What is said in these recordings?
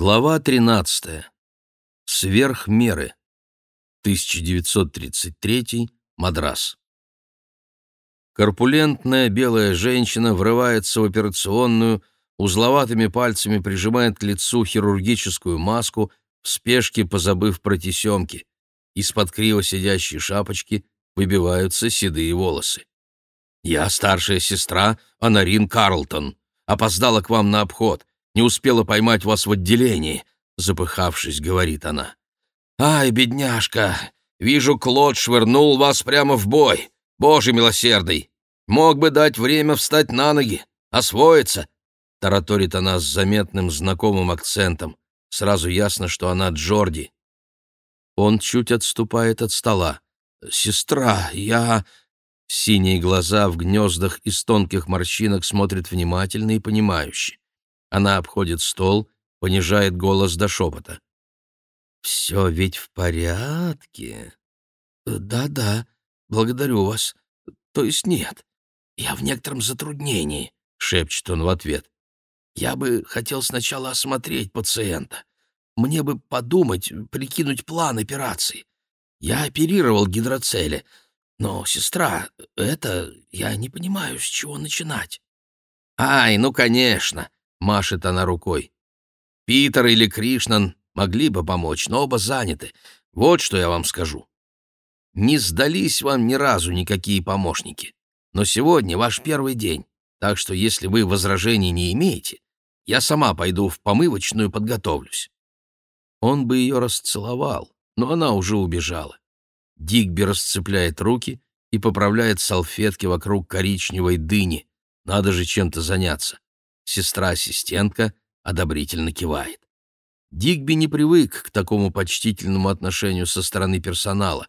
Глава 13. Сверх меры. 1933. Мадрас. Корпулентная белая женщина врывается в операционную, узловатыми пальцами прижимает к лицу хирургическую маску, в спешке позабыв про тесемки. Из-под криво сидящей шапочки выбиваются седые волосы. «Я старшая сестра Анарин Карлтон. Опоздала к вам на обход не успела поймать вас в отделении», — запыхавшись, говорит она. «Ай, бедняжка, вижу, Клод швырнул вас прямо в бой. Боже милосердный! Мог бы дать время встать на ноги, освоиться!» Тараторит она с заметным знакомым акцентом. Сразу ясно, что она Джорди. Он чуть отступает от стола. «Сестра, я...» Синие глаза в гнездах из тонких морщинок смотрят внимательно и понимающе. Она обходит стол, понижает голос до шепота. «Все ведь в порядке?» «Да-да, благодарю вас. То есть нет. Я в некотором затруднении», — шепчет он в ответ. «Я бы хотел сначала осмотреть пациента. Мне бы подумать, прикинуть план операции. Я оперировал гидроцели, но, сестра, это я не понимаю, с чего начинать». «Ай, ну, конечно!» — машет она рукой. «Питер или Кришнан могли бы помочь, но оба заняты. Вот что я вам скажу. Не сдались вам ни разу никакие помощники. Но сегодня ваш первый день, так что если вы возражений не имеете, я сама пойду в помывочную подготовлюсь». Он бы ее расцеловал, но она уже убежала. Дигби расцепляет руки и поправляет салфетки вокруг коричневой дыни. Надо же чем-то заняться. Сестра-ассистентка одобрительно кивает. Дигби не привык к такому почтительному отношению со стороны персонала.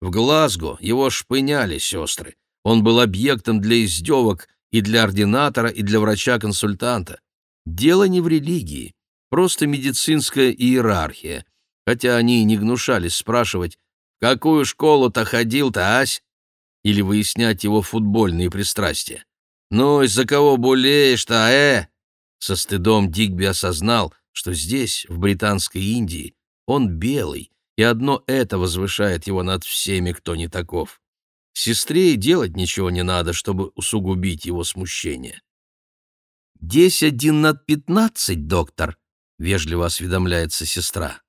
В Глазго его шпыняли сестры. Он был объектом для издевок и для ординатора, и для врача-консультанта. Дело не в религии, просто медицинская иерархия, хотя они и не гнушались спрашивать, «В какую школу-то ходил-то, ась?» или выяснять его футбольные пристрастия. «Ну, из-за кого болеешь-то, э?» Со стыдом Дигби осознал, что здесь, в Британской Индии, он белый, и одно это возвышает его над всеми, кто не таков. Сестре и делать ничего не надо, чтобы усугубить его смущение. «Десять один над пятнадцать, доктор», — вежливо осведомляется сестра.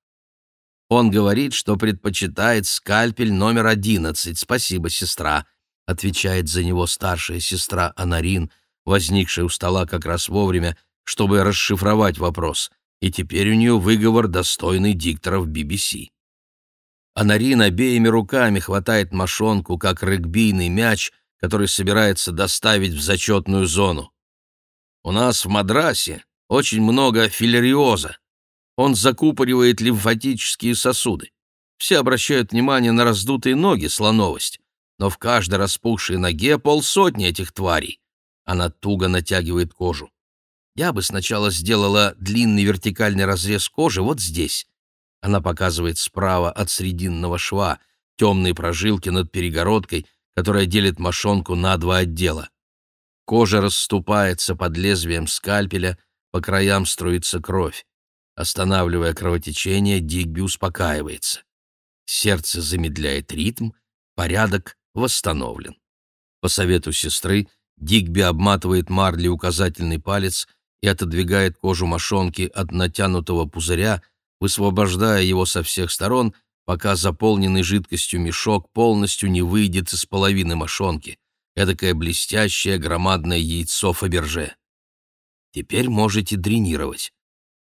Он говорит, что предпочитает скальпель номер одиннадцать. Спасибо, сестра отвечает за него старшая сестра Анарин, возникшая у стола как раз вовремя, чтобы расшифровать вопрос, и теперь у нее выговор, достойный дикторов BBC. Анарин обеими руками хватает мошонку, как регбийный мяч, который собирается доставить в зачетную зону. У нас в Мадрасе очень много филариоза. Он закупоривает лимфатические сосуды. Все обращают внимание на раздутые ноги, слоновость но в каждой распухшей ноге полсотни этих тварей. Она туго натягивает кожу. Я бы сначала сделала длинный вертикальный разрез кожи вот здесь. Она показывает справа от срединного шва темные прожилки над перегородкой, которая делит мошонку на два отдела. Кожа расступается под лезвием скальпеля, по краям струится кровь. Останавливая кровотечение, Дигби успокаивается. Сердце замедляет ритм, порядок восстановлен. По совету сестры Дигби обматывает марли указательный палец и отодвигает кожу мошонки от натянутого пузыря, высвобождая его со всех сторон, пока заполненный жидкостью мешок полностью не выйдет из половины мошонки, эдакое блестящее громадное яйцо Фаберже. «Теперь можете дренировать.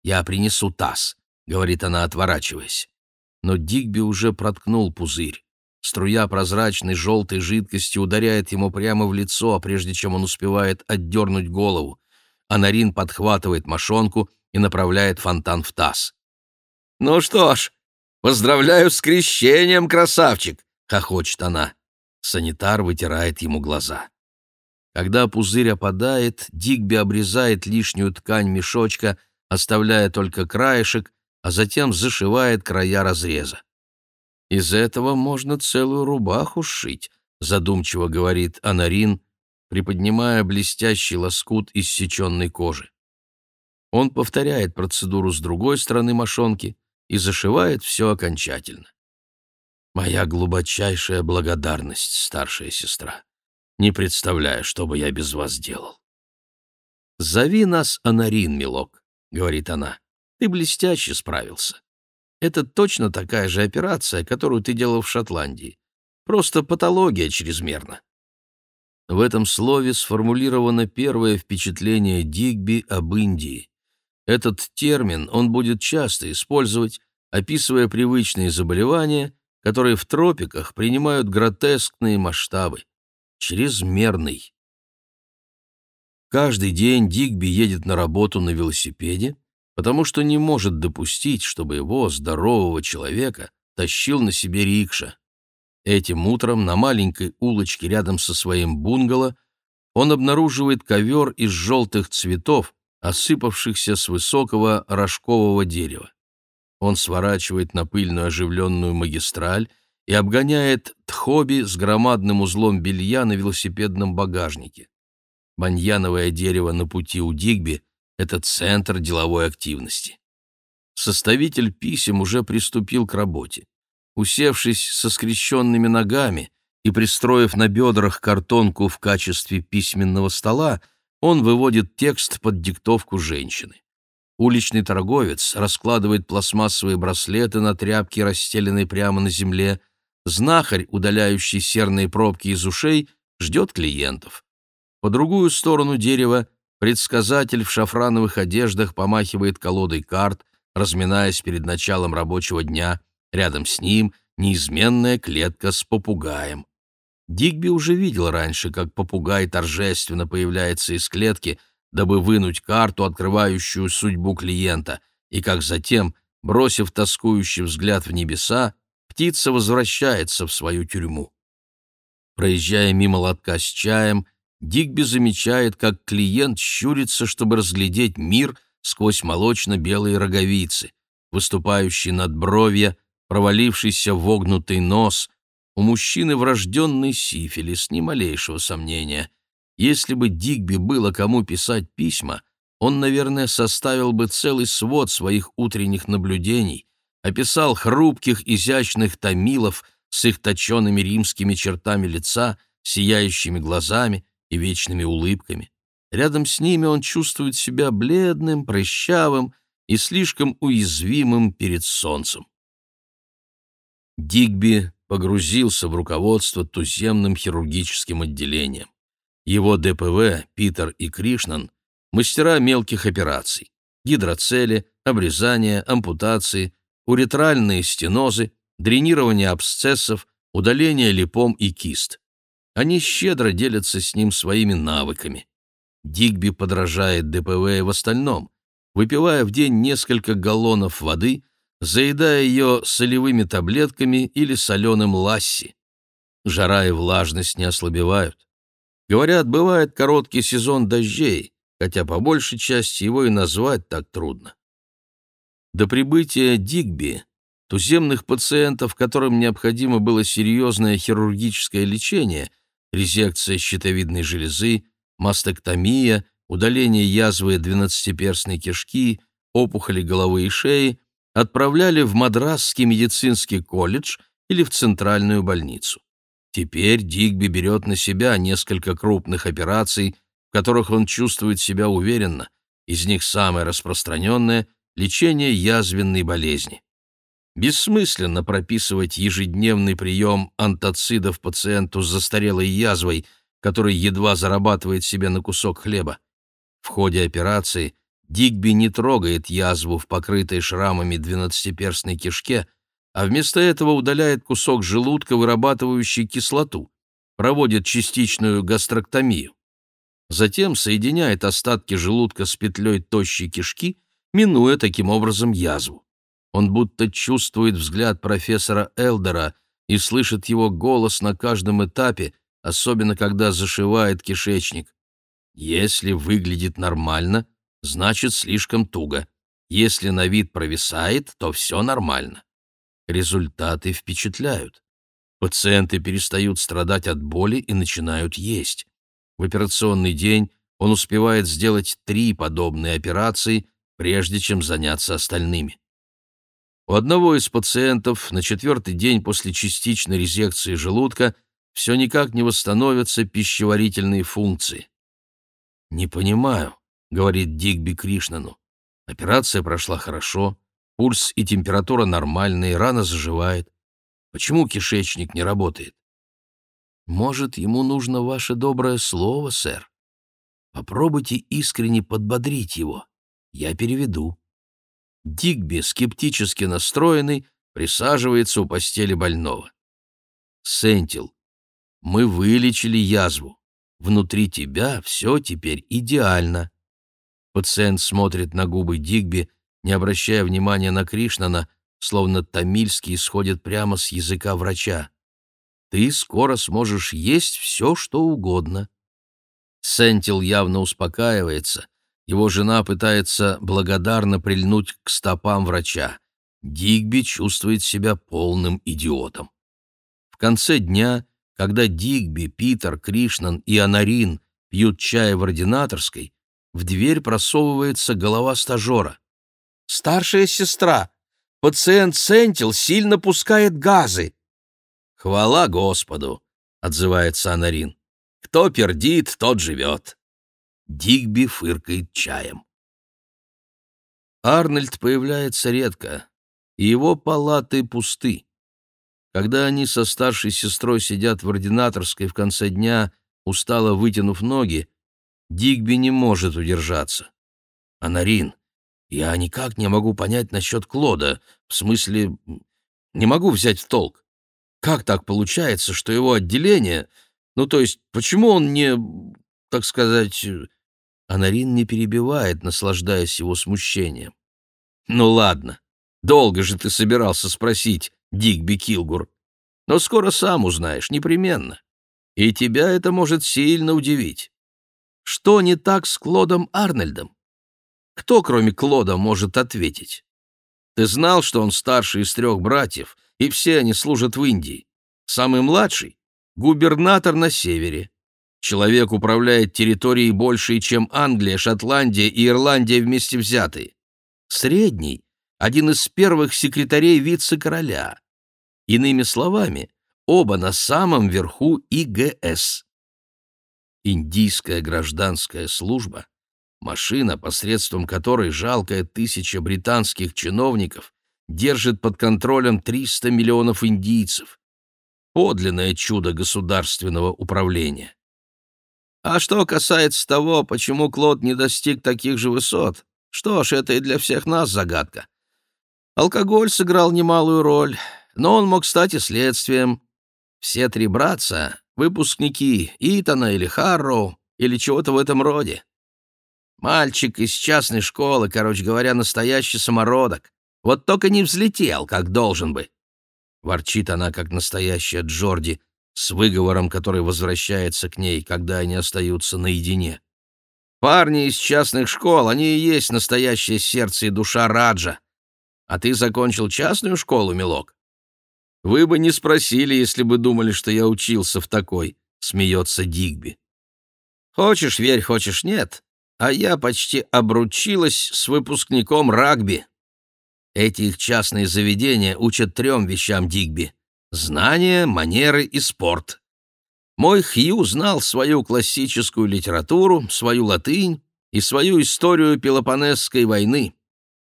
Я принесу таз», — говорит она, отворачиваясь. Но Дигби уже проткнул пузырь. Струя прозрачной желтой жидкости ударяет ему прямо в лицо, прежде чем он успевает отдернуть голову. Анарин подхватывает мошонку и направляет фонтан в таз. «Ну что ж, поздравляю с крещением, красавчик!» — хохочет она. Санитар вытирает ему глаза. Когда пузырь опадает, Дигби обрезает лишнюю ткань мешочка, оставляя только краешек, а затем зашивает края разреза. Из этого можно целую рубаху сшить, задумчиво говорит Анарин, приподнимая блестящий лоскут иссеченной кожи. Он повторяет процедуру с другой стороны мошонки и зашивает все окончательно. Моя глубочайшая благодарность, старшая сестра. Не представляю, что бы я без вас делал. «Зови нас Анарин, милок», — говорит она. «Ты блестяще справился. Это точно такая же операция, которую ты делал в Шотландии. Просто патология чрезмерна». В этом слове сформулировано первое впечатление Дигби об Индии. Этот термин он будет часто использовать, описывая привычные заболевания, которые в тропиках принимают гротескные масштабы. Чрезмерный. Каждый день Дигби едет на работу на велосипеде, потому что не может допустить, чтобы его, здорового человека, тащил на себе рикша. Этим утром на маленькой улочке рядом со своим бунгало он обнаруживает ковер из желтых цветов, осыпавшихся с высокого рожкового дерева. Он сворачивает на пыльную оживленную магистраль и обгоняет Тхоби с громадным узлом белья на велосипедном багажнике. Баньяновое дерево на пути у Дигби — это центр деловой активности. Составитель писем уже приступил к работе. Усевшись со скрещенными ногами и пристроив на бедрах картонку в качестве письменного стола, он выводит текст под диктовку женщины. Уличный торговец раскладывает пластмассовые браслеты на тряпке, расстеленной прямо на земле. Знахарь, удаляющий серные пробки из ушей, ждет клиентов. По другую сторону дерева предсказатель в шафрановых одеждах помахивает колодой карт, разминаясь перед началом рабочего дня. Рядом с ним неизменная клетка с попугаем. Дигби уже видел раньше, как попугай торжественно появляется из клетки, дабы вынуть карту, открывающую судьбу клиента, и как затем, бросив тоскующий взгляд в небеса, птица возвращается в свою тюрьму. Проезжая мимо лотка с чаем, Дигби замечает, как клиент щурится, чтобы разглядеть мир сквозь молочно-белые роговицы, выступающий над бровья, провалившийся вогнутый нос. У мужчины врожденный сифилис, ни малейшего сомнения. Если бы Дигби было кому писать письма, он, наверное, составил бы целый свод своих утренних наблюдений, описал хрупких, изящных томилов с их точеными римскими чертами лица, сияющими глазами, и вечными улыбками. Рядом с ними он чувствует себя бледным, прыщавым и слишком уязвимым перед солнцем. Дигби погрузился в руководство туземным хирургическим отделением. Его ДПВ, Питер и Кришнан, мастера мелких операций, гидроцели, обрезания, ампутации, уретральные стенозы, дренирование абсцессов, удаление липом и кист. Они щедро делятся с ним своими навыками. Дигби подражает ДПВ в остальном, выпивая в день несколько галлонов воды, заедая ее солевыми таблетками или соленым ласси. Жара и влажность не ослабевают. Говорят, бывает короткий сезон дождей, хотя по большей части его и назвать так трудно. До прибытия Дигби туземных пациентов, которым необходимо было серьезное хирургическое лечение – резекция щитовидной железы, мастектомия, удаление язвы двенадцатиперстной кишки, опухоли головы и шеи отправляли в Мадрасский медицинский колледж или в центральную больницу. Теперь Дигби берет на себя несколько крупных операций, в которых он чувствует себя уверенно. Из них самое распространенное – лечение язвенной болезни. Бессмысленно прописывать ежедневный прием антацидов пациенту с застарелой язвой, который едва зарабатывает себе на кусок хлеба. В ходе операции Дигби не трогает язву в покрытой шрамами двенадцатиперстной кишке, а вместо этого удаляет кусок желудка, вырабатывающий кислоту, проводит частичную гастроктомию. Затем соединяет остатки желудка с петлей тощей кишки, минуя таким образом язву. Он будто чувствует взгляд профессора Элдера и слышит его голос на каждом этапе, особенно когда зашивает кишечник. Если выглядит нормально, значит слишком туго. Если на вид провисает, то все нормально. Результаты впечатляют. Пациенты перестают страдать от боли и начинают есть. В операционный день он успевает сделать три подобные операции прежде чем заняться остальными. У одного из пациентов на четвертый день после частичной резекции желудка все никак не восстановятся пищеварительные функции. «Не понимаю», — говорит Дигби Кришнану. «Операция прошла хорошо, пульс и температура нормальные, рана заживает. Почему кишечник не работает?» «Может, ему нужно ваше доброе слово, сэр? Попробуйте искренне подбодрить его. Я переведу». Дигби, скептически настроенный, присаживается у постели больного. «Сентил, мы вылечили язву. Внутри тебя все теперь идеально». Пациент смотрит на губы Дигби, не обращая внимания на Кришнана, словно тамильский исходит прямо с языка врача. «Ты скоро сможешь есть все, что угодно». Сентил явно успокаивается. Его жена пытается благодарно прильнуть к стопам врача. Дигби чувствует себя полным идиотом. В конце дня когда Дигби, Питер, Кришнан и Анарин пьют чай в ординаторской, в дверь просовывается голова стажера. «Старшая сестра! Пациент Сентил сильно пускает газы!» «Хвала Господу!» — отзывается Анарин. «Кто пердит, тот живет!» Дигби фыркает чаем. Арнольд появляется редко, и его палаты пусты. Когда они со старшей сестрой сидят в ординаторской в конце дня, устало вытянув ноги, Дигби не может удержаться. «Анарин, я никак не могу понять насчет Клода, в смысле, не могу взять в толк. Как так получается, что его отделение... Ну, то есть, почему он не, так сказать...» Анарин не перебивает, наслаждаясь его смущением. «Ну ладно, долго же ты собирался спросить, Дигби Килгур. Но скоро сам узнаешь, непременно. И тебя это может сильно удивить. Что не так с Клодом Арнольдом? Кто, кроме Клода, может ответить? Ты знал, что он старший из трех братьев, и все они служат в Индии. Самый младший — губернатор на севере. Человек управляет территорией большей, чем Англия, Шотландия и Ирландия вместе взятые. Средний — один из первых секретарей вице-короля. Иными словами, оба на самом верху ИГС. Индийская гражданская служба — машина, посредством которой жалкая тысяча британских чиновников держит под контролем 300 миллионов индийцев. Подлинное чудо государственного управления. А что касается того, почему Клод не достиг таких же высот, что ж, это и для всех нас загадка. Алкоголь сыграл немалую роль, но он мог стать и следствием. Все три братца — выпускники Итана или Харроу, или чего-то в этом роде. Мальчик из частной школы, короче говоря, настоящий самородок. Вот только не взлетел, как должен бы. Ворчит она, как настоящая Джорди, с выговором, который возвращается к ней, когда они остаются наедине. Парни из частных школ, они и есть настоящее сердце и душа Раджа. А ты закончил частную школу, милок? Вы бы не спросили, если бы думали, что я учился в такой, смеется Дигби. Хочешь верь, хочешь нет, а я почти обручилась с выпускником рагби. Эти их частные заведения учат трем вещам Дигби — знания, манеры и спорт. Мой Хью знал свою классическую литературу, свою латынь и свою историю Пелопонесской войны.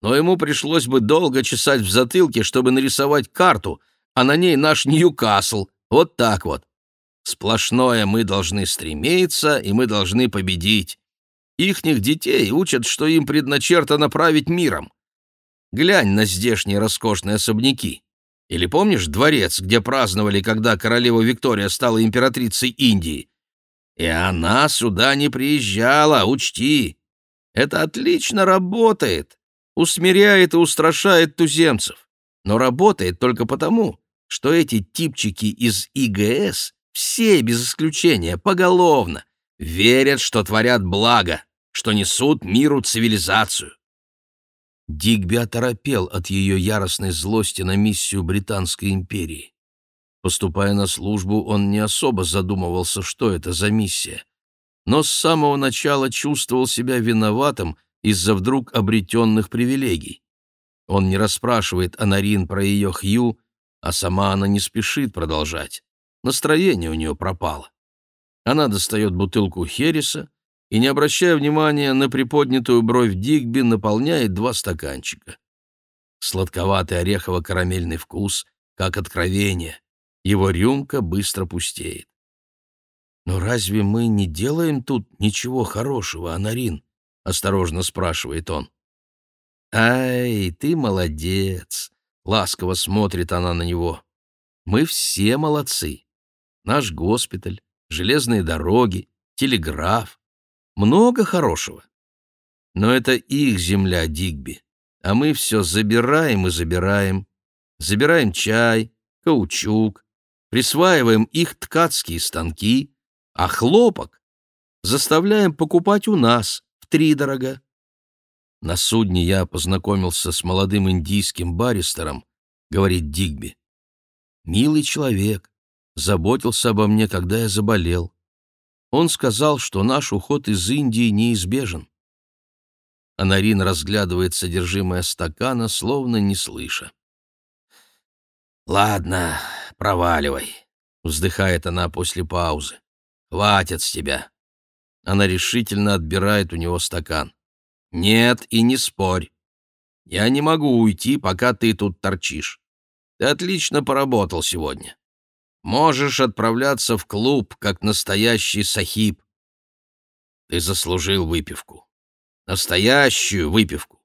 Но ему пришлось бы долго чесать в затылке, чтобы нарисовать карту, а на ней наш Ньюкасл. Вот так вот. Сплошное мы должны стремиться, и мы должны победить. Ихних детей учат, что им предначертано править миром. Глянь на здешние роскошные особняки. Или помнишь дворец, где праздновали, когда королева Виктория стала императрицей Индии? И она сюда не приезжала, учти. Это отлично работает. Усмиряет и устрашает туземцев но работает только потому, что эти типчики из ИГС, все без исключения, поголовно, верят, что творят благо, что несут миру цивилизацию. Дигби оторопел от ее яростной злости на миссию Британской империи. Поступая на службу, он не особо задумывался, что это за миссия, но с самого начала чувствовал себя виноватым, из-за вдруг обретенных привилегий. Он не расспрашивает Анарин про ее Хью, а сама она не спешит продолжать. Настроение у нее пропало. Она достает бутылку Хереса и, не обращая внимания на приподнятую бровь Дигби, наполняет два стаканчика. Сладковатый орехово-карамельный вкус, как откровение. Его рюмка быстро пустеет. «Но разве мы не делаем тут ничего хорошего, Анарин?» — осторожно спрашивает он. «Ай, ты молодец!» — ласково смотрит она на него. «Мы все молодцы. Наш госпиталь, железные дороги, телеграф. Много хорошего. Но это их земля, Дигби, а мы все забираем и забираем. Забираем чай, каучук, присваиваем их ткацкие станки, а хлопок заставляем покупать у нас втридорога. На судне я познакомился с молодым индийским баристером, говорит Дигби. Милый человек, заботился обо мне, когда я заболел. Он сказал, что наш уход из Индии неизбежен. Анарин разглядывает содержимое стакана, словно не слыша. «Ладно, проваливай», — вздыхает она после паузы. «Хватит с тебя». Она решительно отбирает у него стакан. «Нет, и не спорь. Я не могу уйти, пока ты тут торчишь. Ты отлично поработал сегодня. Можешь отправляться в клуб, как настоящий сахиб. Ты заслужил выпивку. Настоящую выпивку.